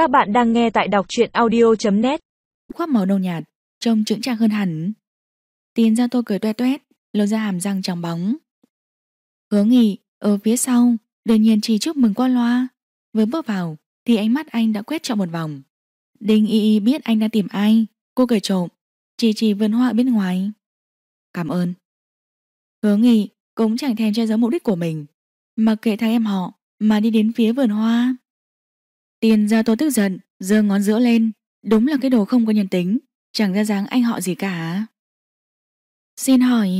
Các bạn đang nghe tại đọc truyện audio.net Khoác màu nâu nhạt, trông chững chạc hơn hẳn. Tiền ra tôi cười toe toét, lộ ra hàm răng trắng bóng. Hứa nghỉ, ở phía sau, đương nhiên chỉ chúc mừng qua loa. Vừa bước vào, thì ánh mắt anh đã quét trọn một vòng. Đinh y y biết anh đang tìm ai, cô cười trộm, chỉ chỉ vườn hoa ở bên ngoài. Cảm ơn. Hứa nghỉ cũng chẳng thèm che giấu mục đích của mình, mặc kệ thằng em họ mà đi đến phía vườn hoa. Tiền Gia Tô tức giận, giơ ngón giữa lên, đúng là cái đồ không có nhân tính, chẳng ra dáng anh họ gì cả. Xin hỏi...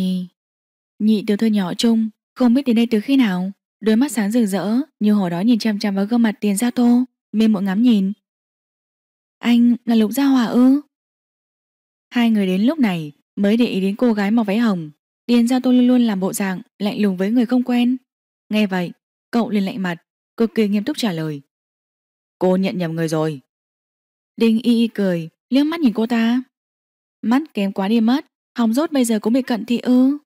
Nhị tiểu thư nhỏ chung, không biết đến đây từ khi nào, đôi mắt sáng rực rỡ, như hồi đó nhìn chăm chăm vào gương mặt tiền gia tô, mê mội ngắm nhìn. Anh là lục gia hòa ư? Hai người đến lúc này mới để ý đến cô gái màu váy hồng. Tiền gia tô luôn luôn làm bộ dạng lạnh lùng với người không quen. Nghe vậy, cậu liền lạnh mặt, cực kỳ nghiêm túc trả lời. Cô nhận nhầm người rồi. Đinh y y cười, liếc mắt nhìn cô ta. Mắt kém quá đi mất, hòng rốt bây giờ cũng bị cận thị ư.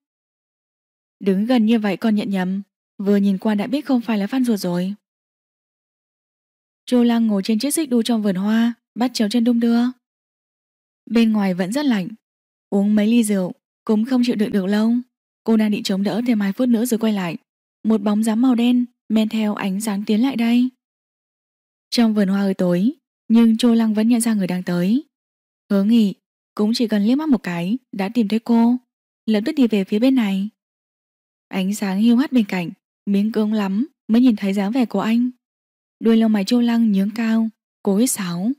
Đứng gần như vậy còn nhận nhầm, vừa nhìn qua đã biết không phải là Phan ruột rồi. Chu Lăng ngồi trên chiếc xích đu trong vườn hoa, bắt chéo chân đung đưa. Bên ngoài vẫn rất lạnh, uống mấy ly rượu cũng không chịu đựng được lâu. Cô đang định chống đỡ thêm hai phút nữa rồi quay lại. Một bóng dáng màu đen men theo ánh sáng tiến lại đây. Trong vườn hoa hơi tối, nhưng Chu Lăng vẫn nhận ra người đang tới. Hứa nghị, cũng chỉ cần liếc mắt một cái đã tìm thấy cô, lập tức đi về phía bên này. Ánh sáng hiu hắt bên cạnh, miếng cương lắm mới nhìn thấy dáng vẻ của anh. Đuôi lông mày Chu Lăng nhướng cao, cố hít sáo.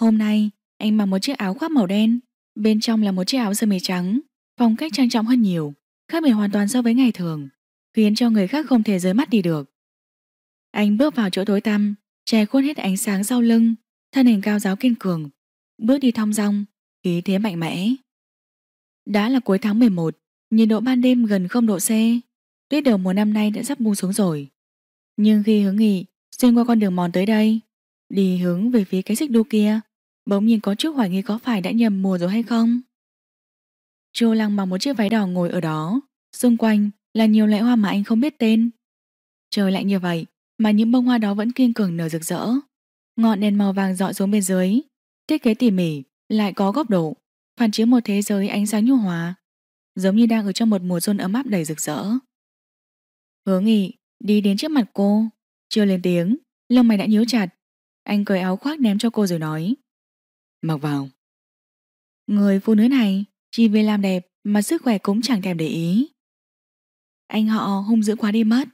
Hôm nay, anh mặc một chiếc áo khoác màu đen, bên trong là một chiếc áo sơ mi trắng, phong cách trang trọng hơn nhiều, khác biệt hoàn toàn so với ngày thường, khiến cho người khác không thể rời mắt đi được. Anh bước vào chỗ tối tăm, che khuất hết ánh sáng sau lưng, thân hình cao giáo kiên cường, bước đi thong dong, khí thế mạnh mẽ. Đã là cuối tháng 11, nhiệt độ ban đêm gần 0 độ C, tuyết đầu mùa năm nay đã sắp buông xuống rồi. Nhưng khi hướng nghị xuyên qua con đường mòn tới đây, đi hướng về phía cái xích đu kia, bỗng nhiên có chút hoài nghi có phải đã nhầm mùa rồi hay không. Chu Lăng mặc một chiếc váy đỏ ngồi ở đó, xung quanh là nhiều loại hoa mà anh không biết tên. Trời lạnh như vậy, mà những bông hoa đó vẫn kiên cường nở rực rỡ. Ngọn đèn màu vàng dọi xuống bên dưới, thiết kế tỉ mỉ, lại có góc độ, phản chiếu một thế giới ánh sáng nhu hòa, giống như đang ở trong một mùa xuân ấm áp đầy rực rỡ. Hứa nghị đi đến trước mặt cô, chưa lên tiếng, lông mày đã nhíu chặt. Anh cởi áo khoác ném cho cô rồi nói. Mặc vào. Người phụ nữ này chỉ vì làm đẹp mà sức khỏe cũng chẳng thèm để ý. Anh họ hung dữ quá đi mất.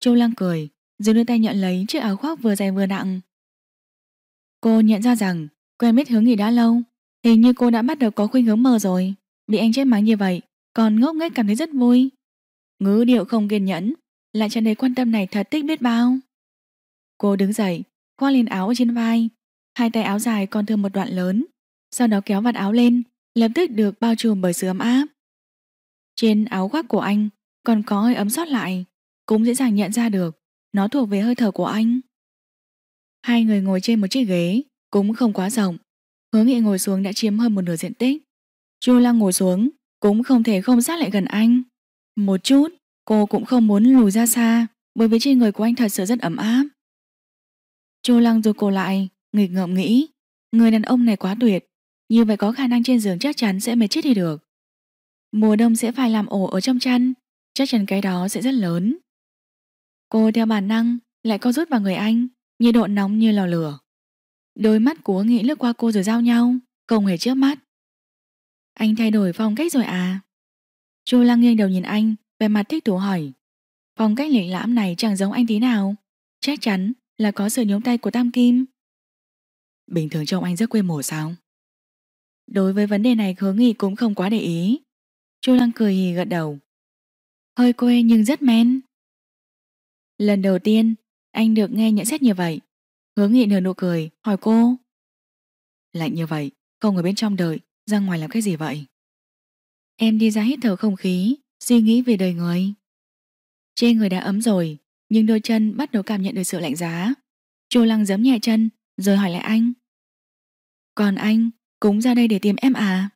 Châu Lăng cười, rồi đưa tay nhận lấy chiếc áo khoác vừa dày vừa nặng. Cô nhận ra rằng quen biết hướng nghỉ đã lâu, hình như cô đã bắt đầu có khuynh hướng mờ rồi. Bị anh chết mắng như vậy, còn ngốc nghếch cảm thấy rất vui. Ngữ điệu không kiên nhẫn, lại tràn đầy quan tâm này thật tích biết bao. Cô đứng dậy, khoác lên áo ở trên vai, hai tay áo dài còn thương một đoạn lớn, sau đó kéo vạt áo lên, lập tức được bao trùm bởi sự ấm áp. Trên áo khoác của anh còn có hơi ấm sót lại, cũng dễ dàng nhận ra được nó thuộc về hơi thở của anh. Hai người ngồi trên một chiếc ghế, cũng không quá rộng. Hứa nghị ngồi xuống đã chiếm hơn một nửa diện tích. Chu Lăng ngồi xuống, cũng không thể không sát lại gần anh. Một chút, cô cũng không muốn lùi ra xa, bởi vì trên người của anh thật sự rất ấm áp. Chu Lăng rồi cô lại, nghịch ngợm nghĩ, người đàn ông này quá tuyệt, như vậy có khả năng trên giường chắc chắn sẽ mệt chết đi được. Mùa đông sẽ phải làm ổ ở trong chăn, chắc chắn cái đó sẽ rất lớn. Cô theo bản năng lại co rút vào người anh, nhiệt độ nóng như lò lửa. Đôi mắt của nghĩ lướt qua cô rồi giao nhau, không hề trước mắt. Anh thay đổi phong cách rồi à? Chu Lăng nghiêng đầu nhìn anh, về mặt thích thú hỏi. Phong cách lịch lãm này chẳng giống anh tí nào. Chắc chắn là có sự nhúng tay của Tam Kim. Bình thường trông anh rất quê mùa sao? Đối với vấn đề này hứa nghị cũng không quá để ý. Chu Lăng cười hì gật đầu. Hơi quê nhưng rất men. Lần đầu tiên, anh được nghe nhận xét như vậy. Hướng nghị nở nụ cười, hỏi cô. Lạnh như vậy, không ở bên trong đợi, ra ngoài làm cái gì vậy? Em đi ra hít thở không khí, suy nghĩ về đời người. Trên người đã ấm rồi, nhưng đôi chân bắt đầu cảm nhận được sự lạnh giá. Chu Lăng giấm nhẹ chân, rồi hỏi lại anh. Còn anh, cũng ra đây để tìm em à?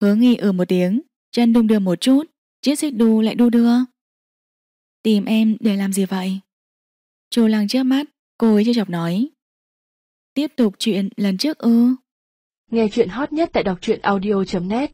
Hứa nghị ừ một tiếng, chân đung đưa một chút, chiếc xích đu lại đu đưa. Tìm em để làm gì vậy? Chu Lăng trước mắt, cô ấy chưa chọc nói, Tiếp tục chuyện lần trước ư? Nghe chuyện hot nhất tại đọc truyện audio.net